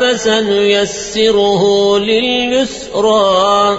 فسنيسره لليسرى